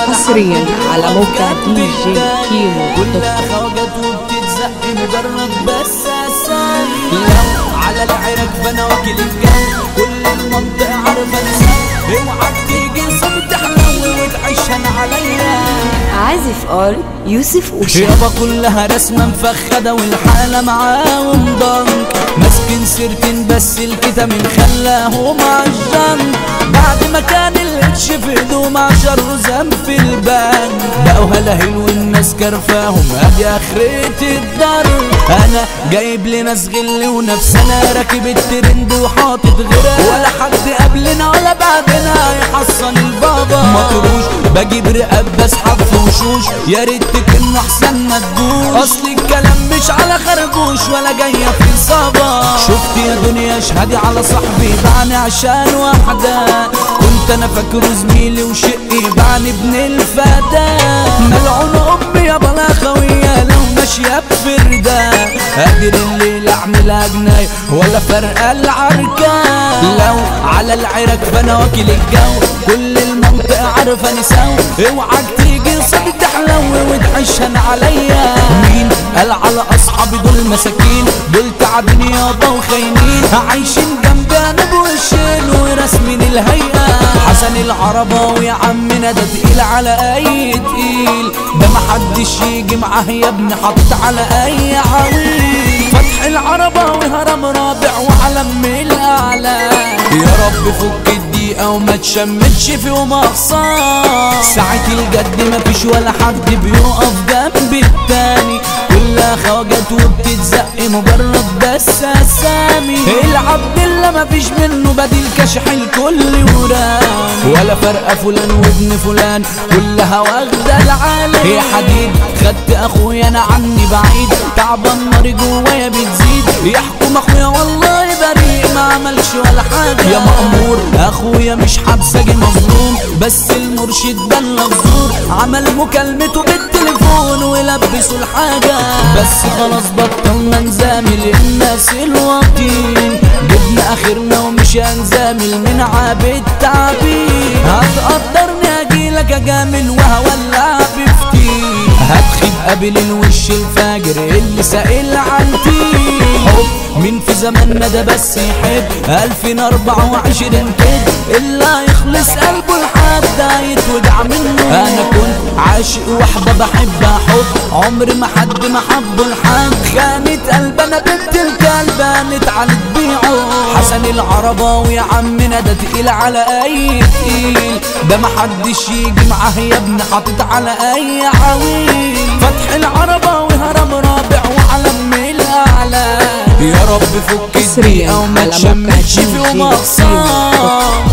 حصرياً على موقع دي جي. كيمو كلها خواجات وبتتزق مجرد بس لو على العراق فانا واكل الجو كل المنطقة عارفة نساء اوعى تيجي صوت تحلو وتعيشها عليا عازف آر يوسف أوشا. يابا كلها رسمة مفخدة والحالة معاهم ضنك ماسكين سيرتين بس الكتاب خلاهم عالجنك بعد ما كان القرش في ايدهم عشر ذنب البنك بقوا هلاهل والناس كرفاهم. ادي آخرة الدار. أنا جايب لي ناس ونفسنا راكب الترند وحاطط غيرها ولا حد قبلنا ولا بعدنا يحصن البابا مطروش بجيب رقاب بسحب في وشوش يا ريت تكون أحسن ما تجوش اصل الكلام مش على خربوش ولا جاية في صبا شفت يا دنيا اشهدي على صاحبي بعني عشان واحدة. كنت أنا فاكره زميلي وشقي بعني ابن الفتى ملعون امي يا بلا خويه لو ماشيه بفرده. قادر الليل اعملها جنايه ولا فرقه العركة. لو على العراق فأنا واكل الجو كل المنطقة عارفه نساو اوعك تيجي صدق تحلو وتعشن عليا. مين؟ قال على اصحابي دول مساكين؟ دول تعبين يابا وخاينين عايشين جنبي أنا بوشين ورسمين الهيئة. حسن العرباوي عمنا ده تقيل على أي تقيل. ده محدش يجي معاه يا ابني حط على أي عويل. فتح العرباوي هرم رابع وعلم الأعلى. يا رب فك الدقيقة وما تشمتش في يوم اخسار ساعة الجد مفيش ولا حد بيقف جنب التاني كلها خواجات وبتتزق مجرد بس أسامي. العبد اللي مفيش منه بديل كشح الكل وران ولا فرقة فلان وابن فلان كلها واخدة العالم. يا حديد خدت أخويا أنا عني بعيد. تعبان ناري جوايا بتزيد. يحكم اخويا مش حبسجي مظلوم بس المرشد بلغ زور عمل مكالمته بالتليفون ولبسوا الحاجة. بس خلاص بطلنا نزامل الناس الواطين جبنا آخرنا ومش هنزامل من عابد تعبين هتقدرني اجيلك اجامل وهولع بفتين هتخيب قبل الوش الفاجر اللي سائل عن حب زماننا ده بس يحب. 2024 كده اللي هيخلص قلبه لحد هيتوجع منه. أنا كنت عاشق واحدة بحبها حب عمري ما حد ما حبه لحد خانت قلب أنا بنت الكلب. بانت على تبيعه حسن العرباوي عمنا ده تقيل على أي تقيل. ده محدش يجي معاه يا ابني حاطط على أي عويل. فتح العرباوي هرم رابع يا رب فك الدقيقة وما تشمتش في يوم اخسار